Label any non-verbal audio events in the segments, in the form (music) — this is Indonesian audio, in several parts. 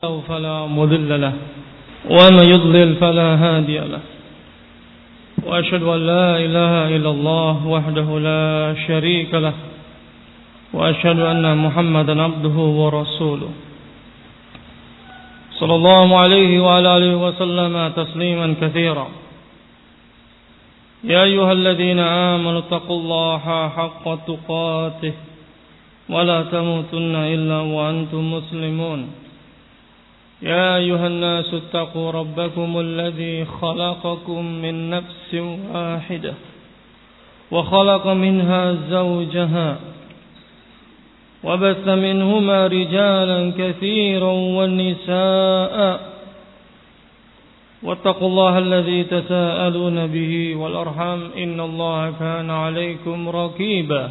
فلا مذل له ومن يضلل فلا هادي له. وأشهد أن لا إله إلا الله وحده لا شريك له وأشهد أن محمدا عبده ورسوله. صلى الله عليه وعلى آله وسلم تسليما كثيرا. يا أيها الذين آمنوا اتقوا الله حق تقاته ولا تموتن إلا وأنتم مسلمون. يا أيها الناس اتقوا ربكم الذي خلقكم من نفس واحدة وخلق منها زوجها وبث منهما رجالا كثيرا والنساء واتقوا الله الذي تساءلون به والأرحام إن الله كان عليكم ركيبا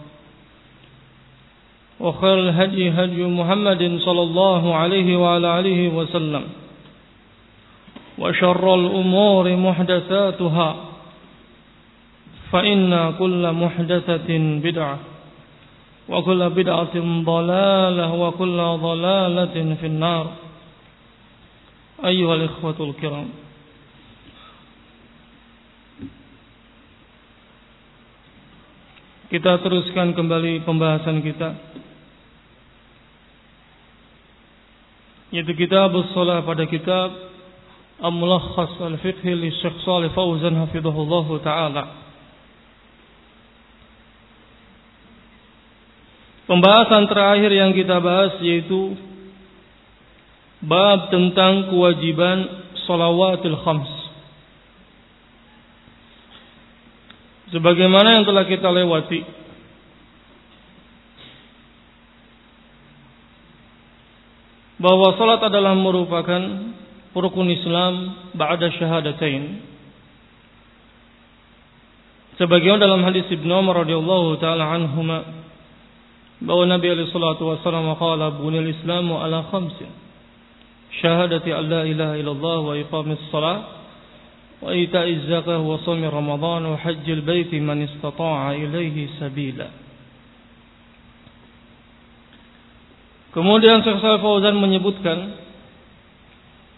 وخير الهدي هدي محمد صلى الله عليه وعلى آله وسلم. وشر الأمور محدثاتها. فإن كل محدثة بدعة. وكل بدعة ضلالة. وكل ضلالة في النار. أيها الإخوة الكرام. Kita teruskan kembali pembahasan kita. Yaitu kitab salat pada kitab Al-Mulakhas Al-Fiqh li Syekh Shalih Fauzan hafizahullah taala. Pembahasan terakhir yang kita bahas yaitu bab tentang kewajiban salawatul khams. Sebagaimana yang telah kita lewati bahwa salat adalah merupakan rukun Islam ba'da syahadatain. Sebagaimana dalam hadis Ibnu Umar radhiyallahu taala anhuma bahwa Nabi alaihi salatu wasallam qala bunil Islamu ala khamsin. Syahadati an la ilaha illallah wa iqamis salat wa ita'iz zakah wa shaumi ramadan wa hajjil baiti man istata'a ilaihi sabila. Kemudian Syekh Shalih Fauzan menyebutkan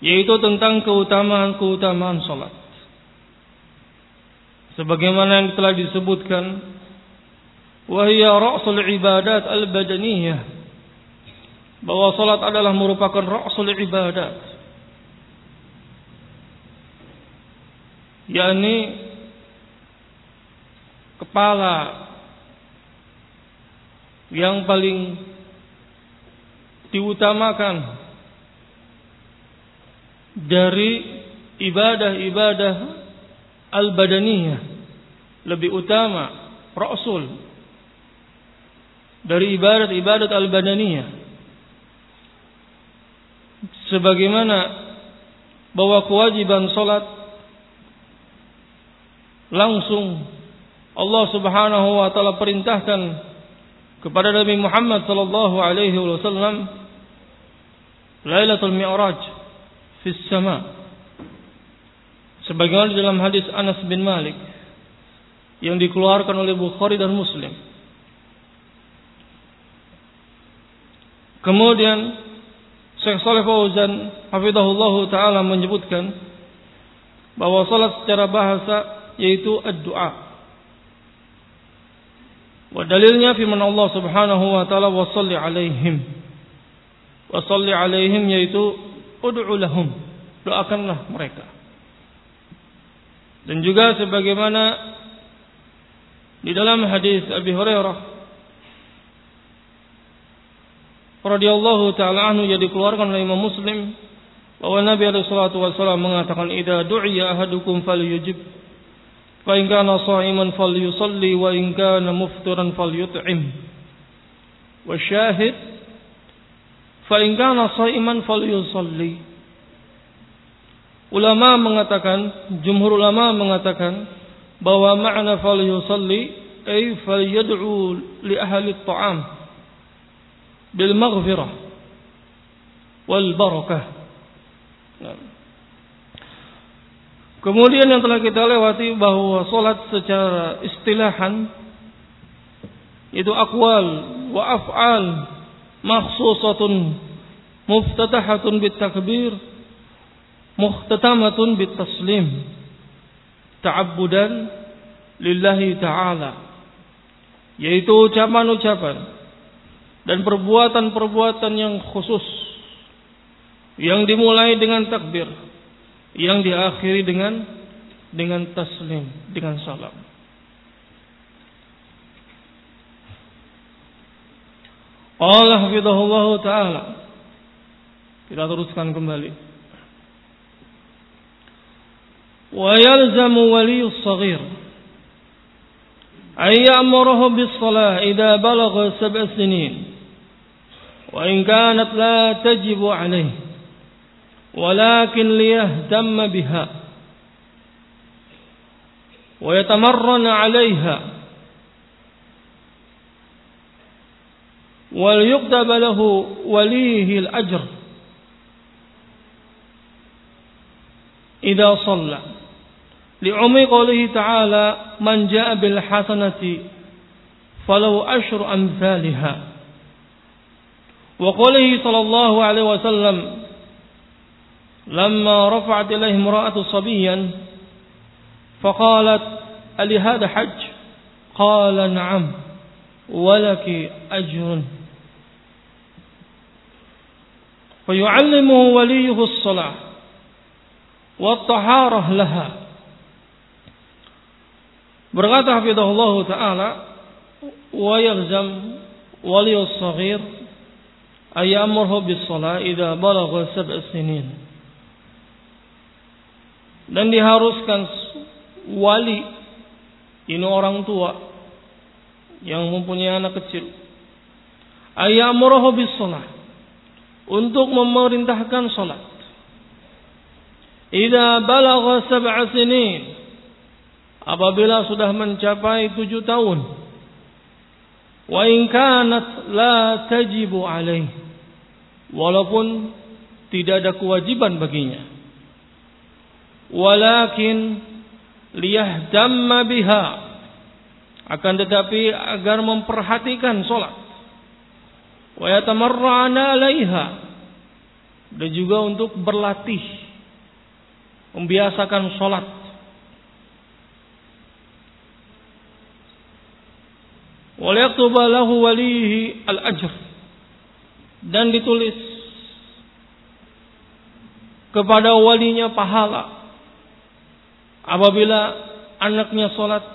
yaitu tentang keutamaan-keutamaan salat. Sebagaimana yang telah disebutkan wahia ra'sul ibadat al-badaniyah bahwa salat adalah merupakan ra'sul ibadat yakni kepala yang paling diutamakan dari ibadah-ibadah al-badaniyah. Lebih utama rasul. Dari ibadat-ibadat al-badaniyah. Sebagaimana bahwa kewajiban salat langsung Allah Subhanahu wa taala perintahkan kepada Nabi Muhammad sallallahu alaihi wasallam Lailatul Mi'raj fis sama. Sebagaimana dalam hadis Anas bin Malik yang dikeluarkan oleh Bukhari dan Muslim. Kemudian Syekh Saleh Fauzan hafizahullah taala menyebutkan bahwa salat secara bahasa yaitu ad-du'a. Wa dalilnya firman Allah Subhanahu wa taala wa alaihim Wasalli alaihim yaitu ud'u lahum. Doakanlah mereka. Dan juga sebagaimana di dalam hadis Abi Hurairah radhiyallahu taala anhu yang dikeluarkan oleh Imam Muslim bahwa Nabi alaihi salatu wasallam mengatakan idza du'iya ahadukum falyujib fa in kana sha'iman falyusalli wa in kana muftiran falyut'im wa syahid Fa sa'iman kana. Ulama mengatakan, jumhur ulama mengatakan bahwa makna falyusalli ay falyad'u li ahli ta'am bil maghfirah wal barakah. Nah. Kemudian yang telah kita lewati bahwa solat secara istilahan itu akwal wa af'al makhsusatun muftatahatun bit takbir muhtatamatun bit taslim ta'abbudan lillahi ta'ala yaitu ucapan-ucapan dan perbuatan-perbuatan yang khusus yang dimulai dengan takbir yang diakhiri dengan dengan taslim dengan salam Qala hafizahullah ta'ala. Kita teruskan kembali. Wa yalzamu waliyus saghir. أن يأمره بالصلاة إذا بلغ سبع سنين وإن كانت لا تجب عليه ولكن ليهتم بها ويتمرن عليها وليكتب له وليه الأجر. إذا صلى. لعمي قوله تعالى من جاء بالحسنة فلو أشر أمثالها. وقوله صلى الله عليه وسلم لما رفعت إليه امرأة صبيا فقالت ألي هذا حج؟ قال نعم ولك أجر. فيعلمه وليه الصلاة والطهارة لها berkata hafidhahullah taala wa yaghzam wali as-saghir ayamurhu bis salah idza balagha sab' sinin dan diharuskan wali ini orang tua yang mempunyai anak kecil ayamurhu bis salah untuk memerintahkan salat. Idza balagha sab'a sinin. Apabila sudah mencapai tujuh tahun wa in kanat la tajibu alaih. Walaupun tidak ada kewajiban baginya. Walakin liyahdamma biha. Akan tetapi agar memperhatikan salat wa yatamarra'ana 'alaiha. Dan juga untuk berlatih. Membiasakan salat wa yaktuba lahu walihi al-ajr. Dan ditulis kepada walinya pahala. Apabila anaknya salat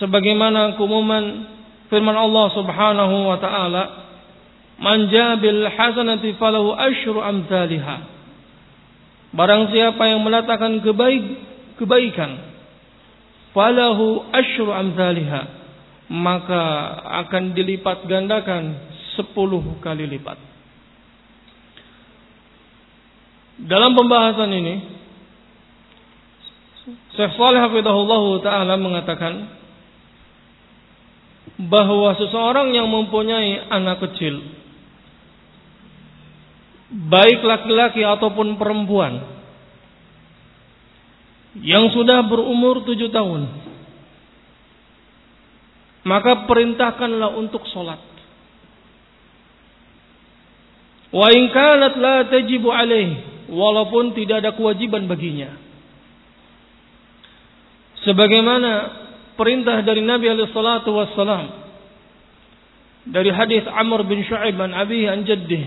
sebagaimana keumuman firman Allah Subhanahu wa taala man jabil hasanati falahu asyru amsalha barang siapa yang menatakan kebaik kebaikan falahu asyru amsalha maka akan dilipat gandakan sepuluh kali lipat. Dalam pembahasan ini Syekh Saleh Hafidahullah Ta'ala mengatakan bahwa seseorang yang mempunyai anak kecil baik laki-laki ataupun perempuan yang sudah berumur tujuh tahun maka perintahkanlah untuk sholat. Wa in kanat la tajibu alaih walaupun tidak ada kewajiban baginya. Sebagaimana perintah dari Nabi alaihi dari hadis Amr bin Shu'aib an abihi an jaddih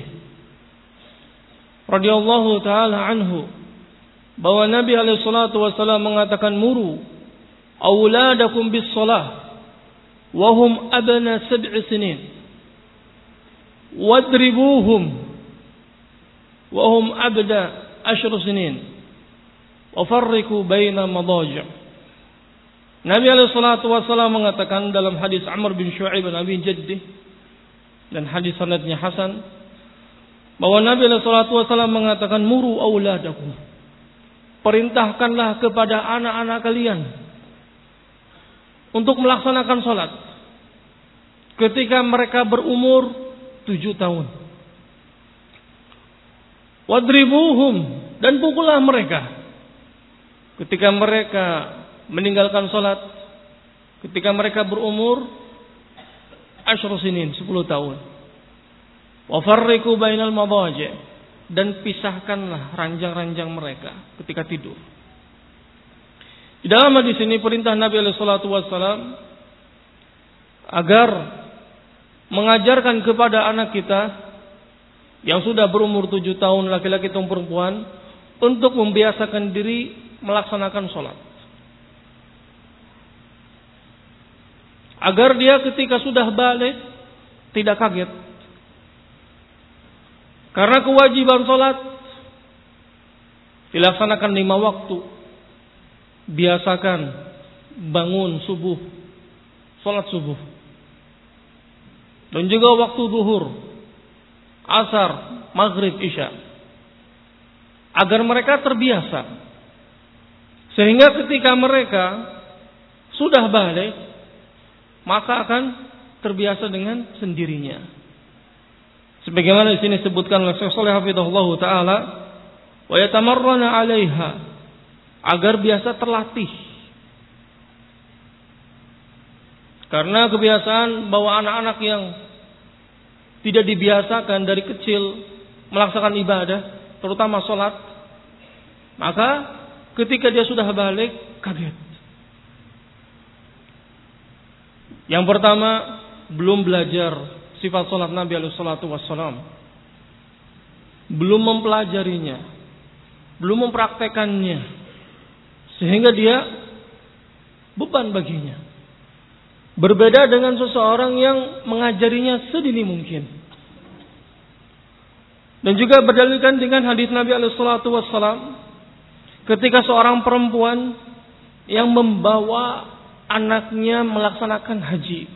radhiyallahu taala anhu. Bahwa Nabi alaihi mengatakan muru auladakum bis salah wa hum abna sab'i sinin. Wadribuhum wa hum abda ashr sinin. Wa farriqu baina madaji' Nabi alaihi wasallam mengatakan dalam hadis Amr bin Shu'aib bin Abi Jaddi dan hadis sanadnya Hasan bahwa Nabi alaihi wasallam mengatakan muru auladakum perintahkanlah kepada anak-anak kalian untuk melaksanakan sholat ketika mereka berumur tujuh tahun. Wadribuhum dan pukullah mereka ketika mereka meninggalkan sholat ketika mereka berumur asyru sinin sepuluh tahun. Wafarriku bainal madaji' dan pisahkanlah ranjang-ranjang mereka ketika tidur. Di dalam hadis ini perintah Nabi alaihi wasallam agar mengajarkan kepada anak kita yang sudah berumur tujuh tahun laki-laki atau perempuan untuk membiasakan diri melaksanakan sholat. Agar dia ketika sudah balik tidak kaget karena kewajiban sholat dilaksanakan lima waktu. Biasakan bangun subuh, sholat subuh. Dan juga waktu zuhur, asar, maghrib, isya. Agar mereka terbiasa. Sehingga ketika mereka sudah balik, maka akan terbiasa dengan sendirinya. Sebagaimana di sini disebutkan oleh Syekh Saleh Hafizahullah taala, wa yatamarrana 'alaiha agar biasa terlatih. Karena kebiasaan bahwa anak-anak yang tidak dibiasakan dari kecil melaksanakan ibadah, terutama sholat, maka ketika dia sudah balik kaget. Yang pertama belum belajar sifat sholat Nabi alaihi. Belum mempelajarinya. Belum mempraktekannya. Sehingga dia beban baginya. Berbeda dengan seseorang yang mengajarinya sedini mungkin. Dan juga berdalilkan dengan hadis Nabi alaihi ketika seorang perempuan yang membawa anaknya melaksanakan haji.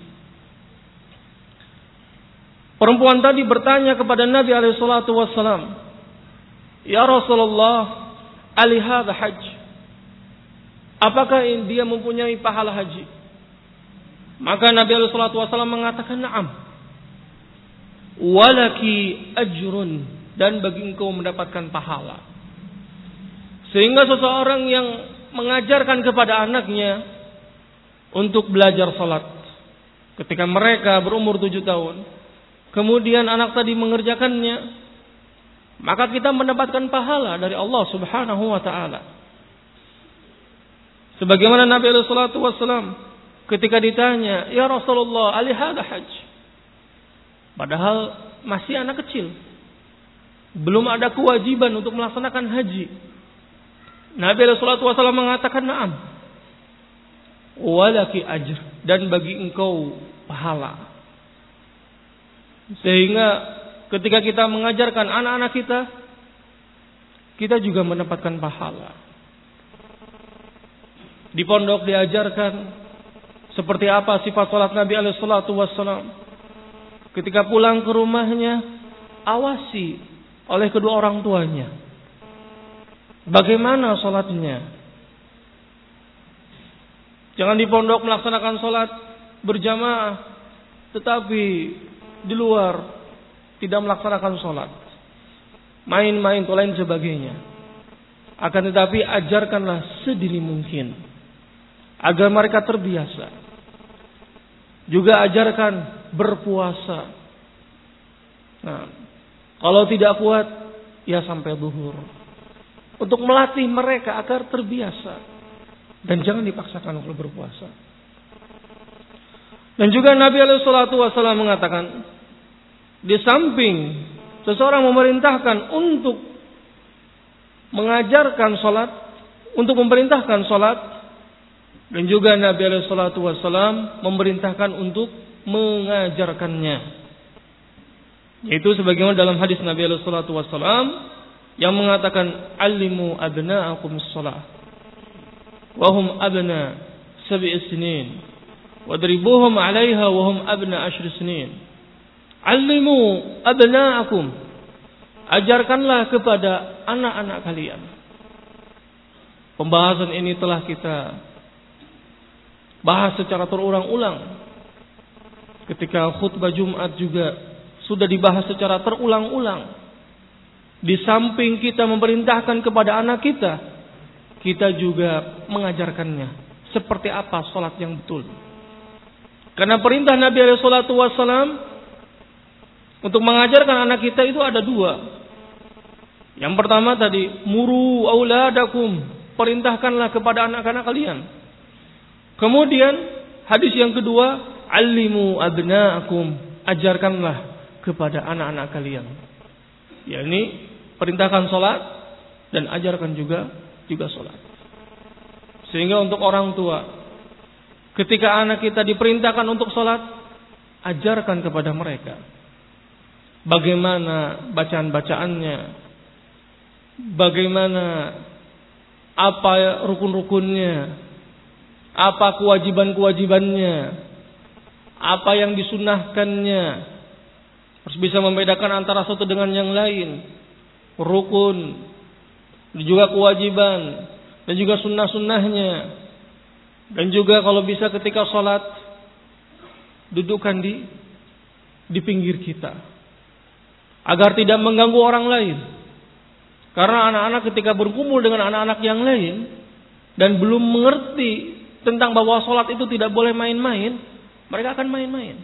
Perempuan tadi bertanya kepada Nabi alaihi salatu wassalam, "Ya Rasulullah, alihada haji? Apakah dia mempunyai pahala haji?" Maka Nabi alaihi salatu wassalam mengatakan, "Na'am." Walaki ajrun dan bagi engkau mendapatkan pahala. Sehingga seseorang yang mengajarkan kepada anaknya untuk belajar salat ketika mereka berumur tujuh tahun, kemudian anak tadi mengerjakannya, maka kita mendapatkan pahala dari Allah Subhanahu wa taala. Sebagaimana Nabi alaihi wasallam ketika ditanya, "Ya Rasulullah, ali hada haj?" Padahal masih anak kecil. Belum ada kewajiban untuk melaksanakan haji. Nabi alaihi wasallam mengatakan, "Na'am." Walaki ajr dan bagi engkau pahala. Sehingga ketika kita mengajarkan anak-anak kita, kita juga mendapatkan pahala. Di pondok diajarkan seperti apa sifat salat Nabi alaihi salatu wassalam. Ketika pulang ke rumahnya, awasi oleh kedua orang tuanya. Bagaimana salatnya? Jangan di pondok melaksanakan salat berjamaah, tetapi di luar tidak melaksanakan sholat, main-main atau lain sebagainya. Akan tetapi ajarkanlah sedini mungkin agar mereka terbiasa. Juga ajarkan berpuasa. Nah, kalau tidak kuat, ya sampai duhur. Untuk melatih mereka agar terbiasa. Dan jangan dipaksakan untuk berpuasa. Dan juga Nabi alaihi wasallam mengatakan di samping seseorang memerintahkan untuk mengajarkan salat, untuk memerintahkan salat dan juga Nabi alaihi wasallam memerintahkan untuk mengajarkannya. Yaitu sebagaimana dalam hadis Nabi alaihi wasallam yang mengatakan alimu abna'akum shalah abna sab'i sinin wadribuhum 'alaiha wa hum abna asyr sinin. Allimu abna'akum. Ajarkanlah kepada anak-anak kalian. Pembahasan ini telah kita bahas secara terulang-ulang. Ketika khutbah Jumat juga sudah dibahas secara terulang-ulang. Di samping kita memerintahkan kepada anak kita, kita juga mengajarkannya seperti apa sholat yang betul. Karena perintah Nabi SAW untuk mengajarkan anak kita itu ada dua. Yang pertama tadi, muru auladakum, perintahkanlah kepada anak-anak kalian. Kemudian hadis yang kedua, alimu abna'akum, ajarkanlah kepada anak-anak kalian. yakni perintahkan sholat dan ajarkan juga juga sholat. Sehingga untuk orang tua, ketika anak kita diperintahkan untuk sholat, ajarkan kepada mereka bagaimana bacaan-bacaannya, bagaimana apa rukun-rukunnya, apa kewajiban-kewajibannya, apa yang disunahkannya. Harus bisa membedakan antara satu dengan yang lain. Rukun, dan juga kewajiban, dan juga sunnah-sunnahnya. Dan juga kalau bisa ketika sholat, dudukkan di di pinggir kita. Agar tidak mengganggu orang lain. Karena anak-anak ketika berkumpul dengan anak-anak yang lain dan belum mengerti tentang bahwa sholat itu tidak boleh main-main, mereka akan main-main.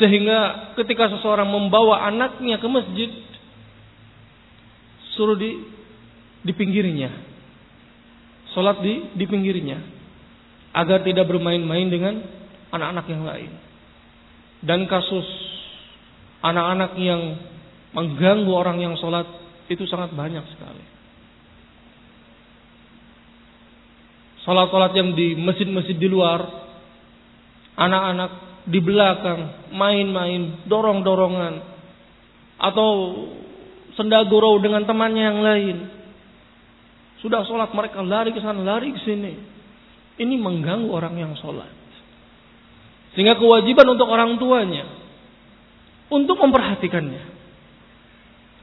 Sehingga ketika seseorang membawa anaknya ke masjid, suruh di di pinggirnya. Sholat di di pinggirnya. Agar tidak bermain-main dengan anak-anak yang lain. Dan kasus anak-anak yang mengganggu orang yang sholat itu sangat banyak sekali. Sholat-sholat yang di masjid-masjid di luar, anak-anak di belakang main-main, dorong-dorongan, atau sendagurau dengan temannya yang lain. Sudah sholat mereka lari ke sana, lari ke sini. Ini mengganggu orang yang sholat. Sehingga kewajiban untuk orang tuanya untuk memperhatikannya.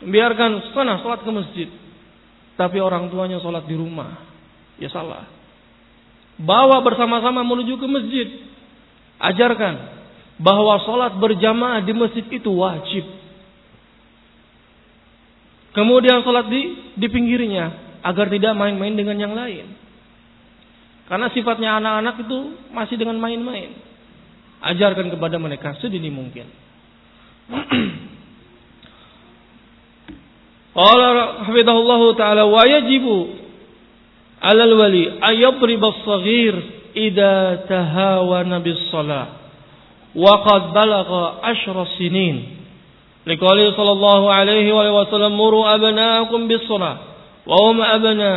Biarkan sana sholat ke masjid. Tapi orang tuanya sholat di rumah. Ya salah. Bawa bersama-sama menuju ke masjid. Ajarkan bahwa sholat berjamaah di masjid itu wajib. Kemudian sholat di di pinggirnya agar tidak main-main dengan yang lain. Karena sifatnya anak-anak itu masih dengan main-main. Ajarkan kepada mereka sedini mungkin. (clears throat) Hafidhahullahu taala wa yajibu 'ala al-wali ay yadriba as-saghir idza tahawana bis-shalah wa qad balagha ashra sinin. Bis-shalah wa hum abna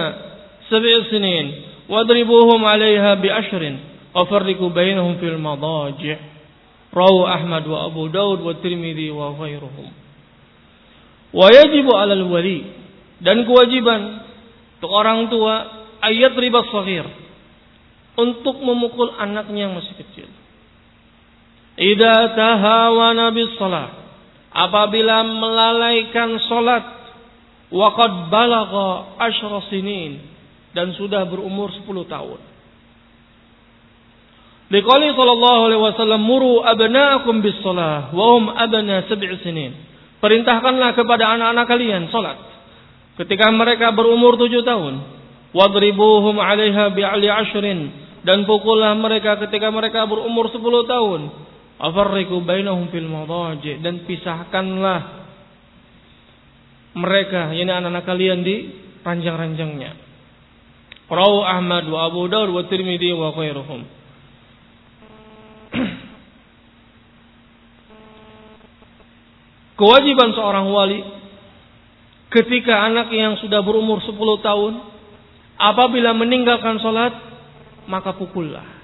sab'i sinin wadribuhum 'alayha bi ashrin wa farriqu bainahum fil madaji'. Rawu Ahmad wa Abu Daud wa Tirmidzi wa ghairuhum. Wa yajibu 'alal wali dan kewajiban untuk orang tua ayat riba saghir untuk memukul anaknya yang masih kecil. Idza tahawana bis salat apabila melalaikan salat wa qad balagha asyra sinin dan sudah berumur 10 tahun. Liqali sallallahu alaihi wasallam muru abna'akum bis salah wa hum abna sab'i sinin. Perintahkanlah kepada anak-anak kalian salat ketika mereka berumur tujuh tahun. Wadribuhum 'alaiha bi'ali ashrin dan pukullah mereka ketika mereka berumur sepuluh tahun. Afarriku bainahum fil madaji dan pisahkanlah mereka ini anak-anak kalian di ranjang-ranjangnya. Rawu Ahmad wa Abu Dawud wa Tirmidzi wa khairuhum. Kewajiban seorang wali ketika anak yang sudah berumur 10 tahun apabila meninggalkan sholat maka pukullah.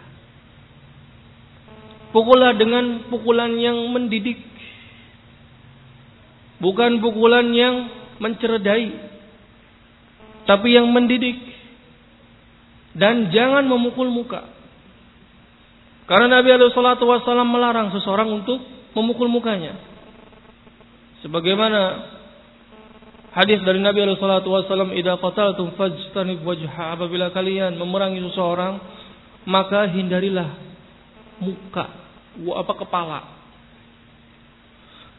Pukullah dengan pukulan yang mendidik. Bukan pukulan yang menceredai. Tapi yang mendidik. Dan jangan memukul muka. Karena Nabi SAW melarang seseorang untuk memukul mukanya. Sebagaimana Hadis dari Nabi wasallam, "Idza qataltum fajtanib wajha." Apabila kalian memerangi seseorang, maka hindarilah muka, apa kepala.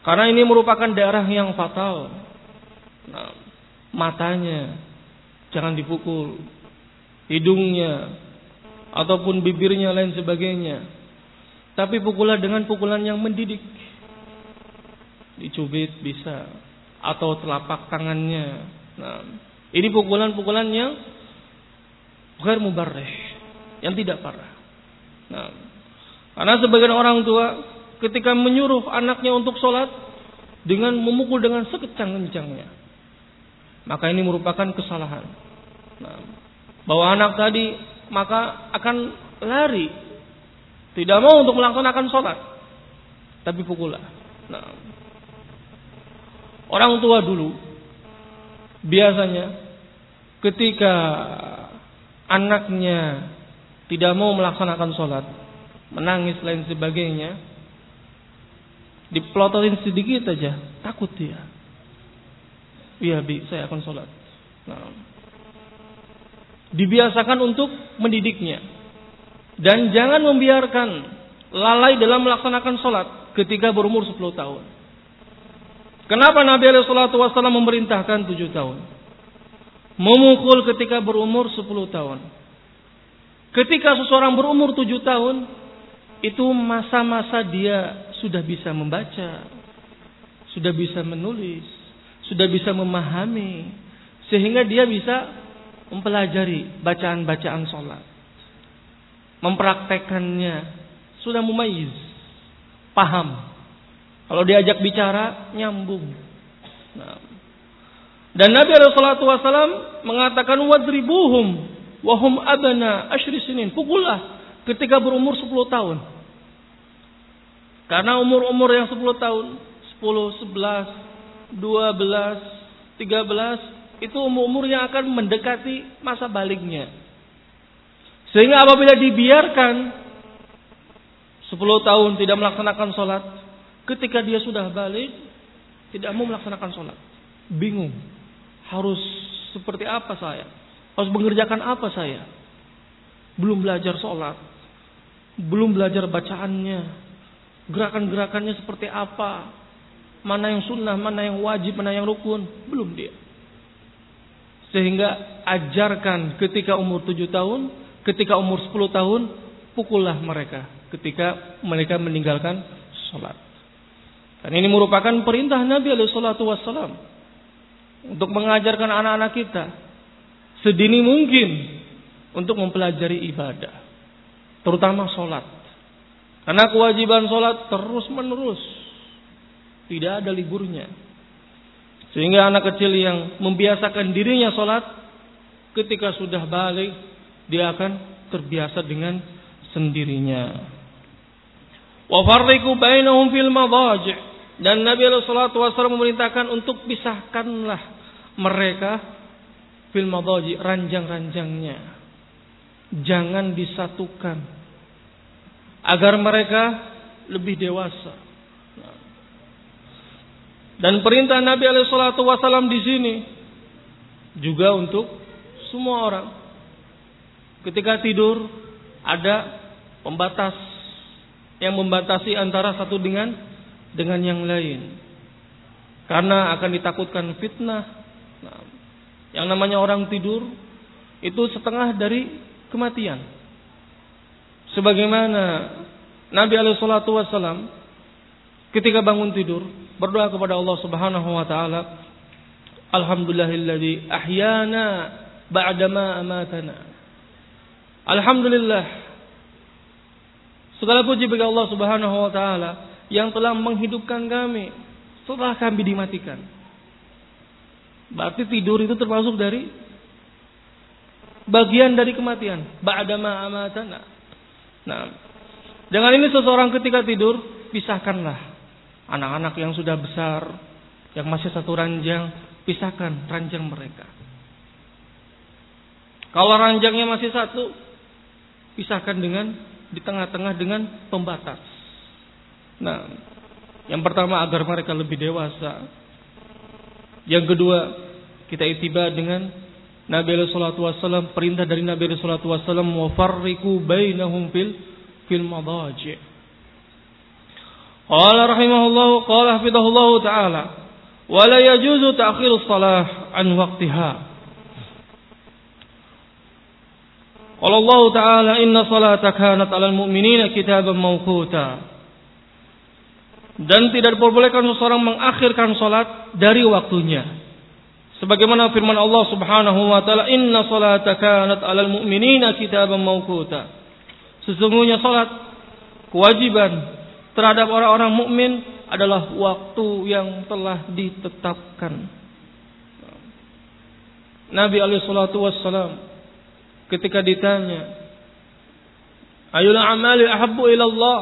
Karena ini merupakan daerah yang fatal. Nah, matanya jangan dipukul, hidungnya ataupun bibirnya lain sebagainya. Tapi pukullah dengan pukulan yang mendidik. Dicubit bisa, atau telapak tangannya. Nah, ini pukulan-pukulan yang ghair yang tidak parah. Nah, karena sebagian orang tua ketika menyuruh anaknya untuk sholat dengan memukul dengan sekecang-kencangnya, maka ini merupakan kesalahan. Nah, bahwa anak tadi maka akan lari, tidak mau untuk melaksanakan sholat, tapi pukullah. Nah, Orang tua dulu biasanya ketika anaknya tidak mau melaksanakan sholat, menangis lain sebagainya, dipelototin sedikit aja, takut dia. Iya bi, saya akan sholat. Nah, dibiasakan untuk mendidiknya dan jangan membiarkan lalai dalam melaksanakan sholat ketika berumur 10 tahun. Kenapa Nabi SAW memerintahkan tujuh tahun? Memukul ketika berumur sepuluh tahun. Ketika seseorang berumur tujuh tahun, itu masa-masa dia sudah bisa membaca, sudah bisa menulis, sudah bisa memahami, sehingga dia bisa mempelajari bacaan-bacaan sholat. Mempraktekannya, sudah mumayiz, paham kalau diajak bicara nyambung. Nah. Dan Nabi Wasallam mengatakan wadribuhum wahum abana ashri sinin. Pukullah ketika berumur 10 tahun. Karena umur-umur yang 10 tahun, 10, 11, 12, 13 itu umur-umur yang akan mendekati masa baliknya. Sehingga apabila dibiarkan 10 tahun tidak melaksanakan sholat, Ketika dia sudah balik, tidak mau melaksanakan sholat. Bingung. Harus seperti apa saya? Harus mengerjakan apa saya? Belum belajar sholat. Belum belajar bacaannya. Gerakan-gerakannya seperti apa? Mana yang sunnah, mana yang wajib, mana yang rukun. Belum dia. Sehingga ajarkan ketika umur 7 tahun, ketika umur 10 tahun, pukullah mereka ketika mereka meninggalkan sholat. Dan ini merupakan perintah Nabi Alaihissalam untuk mengajarkan anak-anak kita sedini mungkin untuk mempelajari ibadah, terutama sholat. Karena kewajiban sholat terus menerus, tidak ada liburnya. Sehingga anak kecil yang membiasakan dirinya sholat, ketika sudah balik, dia akan terbiasa dengan sendirinya. Wa farriqu bainahum fil Dan Nabi SAW memerintahkan untuk pisahkanlah mereka fil ranjang-ranjangnya. Jangan disatukan agar mereka lebih dewasa. Dan perintah Nabi SAW di sini juga untuk semua orang. Ketika tidur ada pembatas yang membatasi antara satu dengan dengan yang lain. Karena akan ditakutkan fitnah. Nah, yang namanya orang tidur itu setengah dari kematian. Sebagaimana Nabi Wasallam ketika bangun tidur berdoa kepada Allah Subhanahu Wa Taala, Alhamdulillahilladzi ahyana ba'dama amatana. Alhamdulillah. Segala puji bagi Allah Subhanahu Wa Taala yang telah menghidupkan kami setelah kami dimatikan. Berarti tidur itu termasuk dari bagian dari kematian. Ba'dama amatana. Nah, dengan ini seseorang ketika tidur pisahkanlah anak-anak yang sudah besar, yang masih satu ranjang, pisahkan ranjang mereka. Kalau ranjangnya masih satu, pisahkan dengan di tengah-tengah dengan pembatas. Nah, yang pertama agar mereka lebih dewasa. Yang kedua, kita itibar dengan Nabi alaihi salatu wasallam perintah dari Nabi alaihi salatu wasallam wa bainahum fil fil madaji. Qala rahimahullah qala hafidhahullah taala wa la yajuzu ta'khirus salah an waqtiha. Qala Allah Ta'ala inna salata kanat 'alal mu'minina kitaban mawquta. Dan tidak diperbolehkan seseorang mengakhirkan salat dari waktunya. Sebagaimana firman Allah Subhanahu wa taala, "Inna salata kanat 'alal mu'minina kitaban mawquta." Sesungguhnya salat kewajiban terhadap orang-orang mukmin adalah waktu yang telah ditetapkan. Nabi alaihi salatu wassalam ketika ditanya Ayul amali ahabbu ila Allah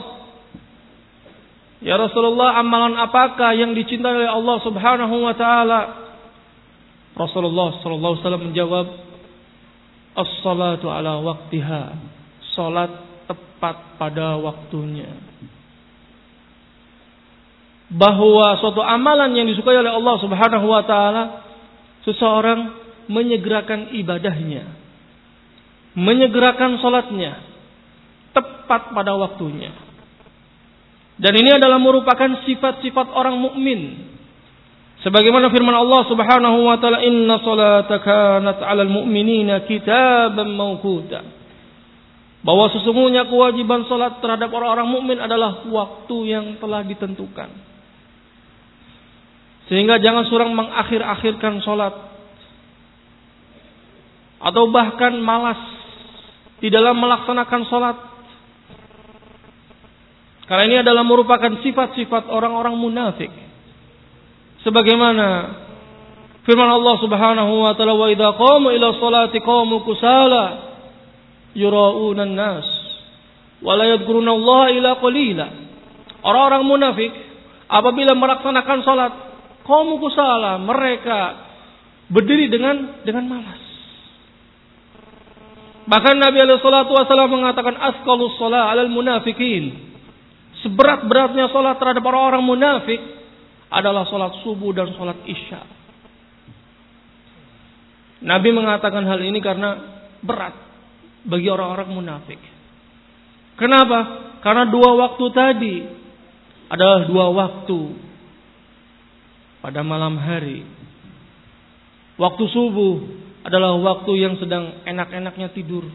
Ya Rasulullah amalan apakah yang dicintai oleh Allah Subhanahu wa taala Rasulullah sallallahu alaihi wasallam menjawab As-salatu ala waktiha Salat tepat pada waktunya bahwa suatu amalan yang disukai oleh Allah Subhanahu wa taala seseorang menyegerakan ibadahnya menyegerakan sholatnya tepat pada waktunya. Dan ini adalah merupakan sifat-sifat orang mukmin. Sebagaimana firman Allah Subhanahu wa taala, "Inna salata kanat 'alal mu'minina kitaban mawquta." Bahwa sesungguhnya kewajiban salat terhadap orang-orang mukmin adalah waktu yang telah ditentukan. Sehingga jangan seorang mengakhir-akhirkan salat atau bahkan malas di dalam melaksanakan sholat. Karena ini adalah merupakan sifat-sifat orang-orang munafik. Sebagaimana firman Allah Subhanahu wa taala wa idza qamu ila sholati qamu kusala yurauna nas wa la yadhkuruna Allah ila qalila. Orang-orang munafik apabila melaksanakan salat qamu kusala, mereka berdiri dengan dengan malas. Bahkan Nabi alaihi salatu wasallam mengatakan asqalus shalah 'alal munafikin. Seberat-beratnya salat terhadap orang-orang munafik adalah salat subuh dan salat isya. Nabi mengatakan hal ini karena berat bagi orang-orang munafik. Kenapa? Karena dua waktu tadi adalah dua waktu pada malam hari. Waktu subuh adalah waktu yang sedang enak-enaknya tidur.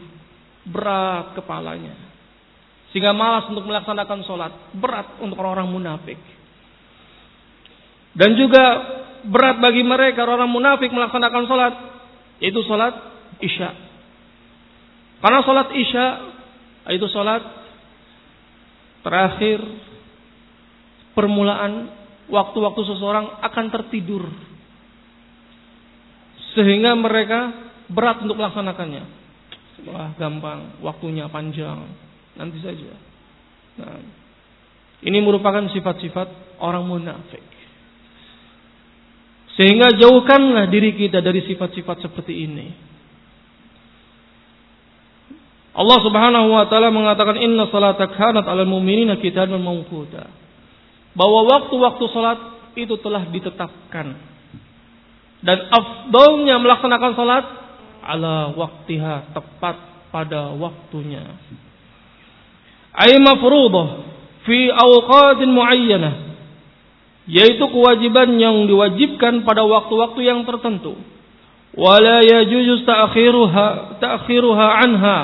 Berat kepalanya. Sehingga malas untuk melaksanakan sholat. Berat untuk orang-orang munafik. Dan juga berat bagi mereka orang munafik melaksanakan sholat. Yaitu sholat isya. Karena sholat isya itu sholat terakhir permulaan waktu-waktu seseorang akan tertidur sehingga mereka berat untuk melaksanakannya. Wah, gampang, waktunya panjang. Nanti saja. Nah, ini merupakan sifat-sifat orang munafik. Sehingga jauhkanlah diri kita dari sifat-sifat seperti ini. Allah Subhanahu wa taala mengatakan inna salata kanat 'alal mu'minina kitaban mawquta. Bahwa waktu-waktu salat itu telah ditetapkan dan afdolnya melaksanakan salat ala waktiha tepat pada waktunya. Ay mafruḍah fi awqatin muayyanah yaitu kewajiban yang diwajibkan pada waktu-waktu yang tertentu. Wala yajuzu ta'khiruha ta'khiruha anha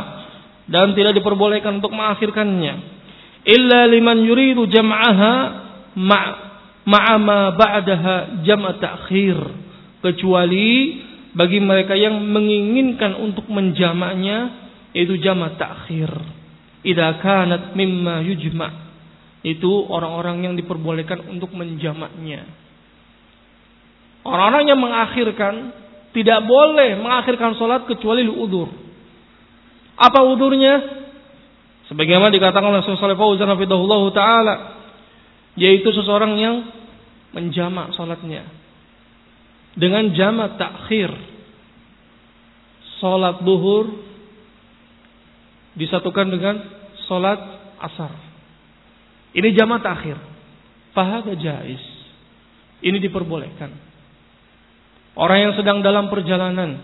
dan tidak diperbolehkan untuk mengakhirkannya illa liman yuridu jam'aha ma'a ma ba'daha jam'a ta'khir kecuali bagi mereka yang menginginkan untuk menjamaknya itu jamak takhir. Idza kanat mimma yujma. Itu orang-orang yang diperbolehkan untuk menjamaknya. Orang-orang yang mengakhirkan tidak boleh mengakhirkan sholat kecuali udur. Apa udurnya? Sebagaimana dikatakan oleh Rasulullah Fauzan taala yaitu seseorang yang menjamak sholatnya dengan jamak takhir salat duhur disatukan dengan salat asar. Ini jamak takhir. Fahada jais. Ini diperbolehkan. orang yang sedang dalam perjalanan.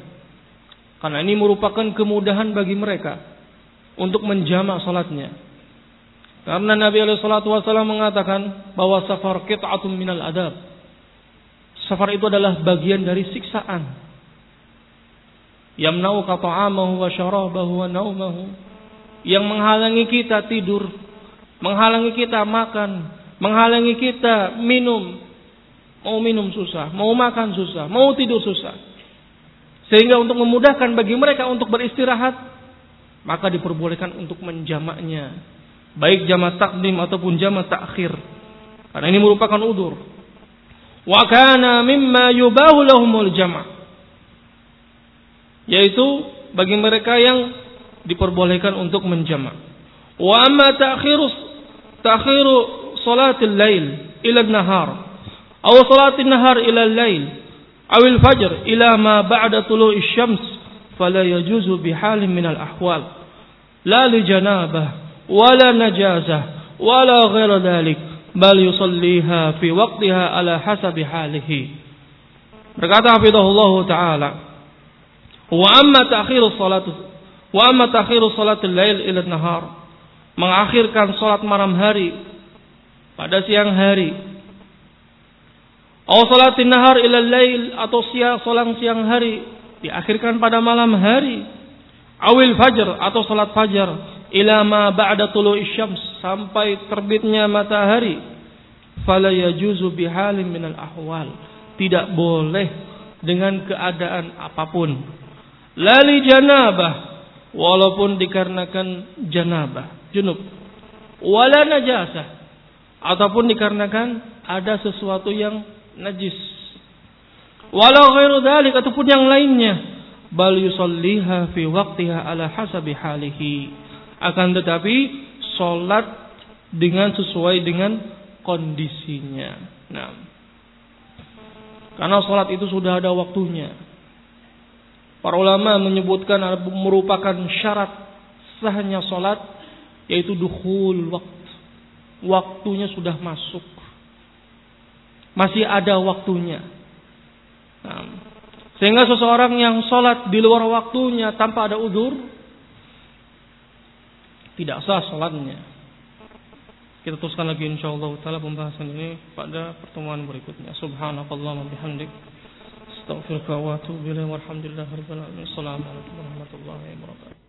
Karena ini merupakan kemudahan bagi mereka untuk menjamak salatnya. Karena Nabi SAW mengatakan bahwa safar kit'atun minal adab. Safar itu adalah bagian dari siksaan. Yamna'uka ta'amahu wa syarabahu wa naumahu. Yang menghalangi kita tidur, menghalangi kita makan, menghalangi kita minum, Mau minum susah, mau makan susah, mau tidur susah. Sehingga untuk memudahkan bagi mereka untuk beristirahat, maka diperbolehkan untuk menjamaknya. Baik jamak takdim ataupun jamak takhir. Karena ini merupakan udur. Wa kana mimma yubahu lahumul jama' yaitu bagi mereka yang diperbolehkan untuk menjamak. Wa amma ta'khiru ta'khiru salatil lail ila nahar أو صلاة النهار إلى الليل أو الفجر إلى ما بعد طلوع الشمس فلا يجوز بحال من الأحوال. لا لجنابة ولا نجازة ولا غير ذلك بل يصليها في وقتها على حسب حاله. Berkata taala wa amma ta'khiru salat wa amma ta'khiru salatul lail ila nahar mengakhirkan salat malam hari pada siang hari Aw salatin nahar ila lail atau siang solang siang hari diakhirkan pada malam hari. Awil fajar atau salat fajar ila ma ba'da tulu'i syams sampai terbitnya matahari. Fala yajuzu bihalin minal ahwal. Tidak boleh dengan keadaan apa pun. Lali janabah walaupun dikarenakan janabah, junub. Wala najasah ataupun dikarenakan ada sesuatu yang najis. Walau ghairu dzalik ataupun yang lainnya, bal yusalliha fi waqtiha ala hasabi halihi. Akan tetapi salat dengan sesuai dengan kondisinya. Nah, karena salat itu sudah ada waktunya. Para ulama menyebutkan merupakan syarat sahnya salat yaitu dukhul waktu. Waktunya sudah masuk masih ada waktunya. Sehingga seseorang yang sholat di luar waktunya tanpa ada udur tidak sah sholatnya. Kita teruskan lagi insyaallah taala pembahasan ini pada pertemuan berikutnya. Subhanakallahumma bihamdik astaghfiruka wa atubu ilaik walhamdulillahirabbil alamin. Assalamualaikum warahmatullahi wabarakatuh.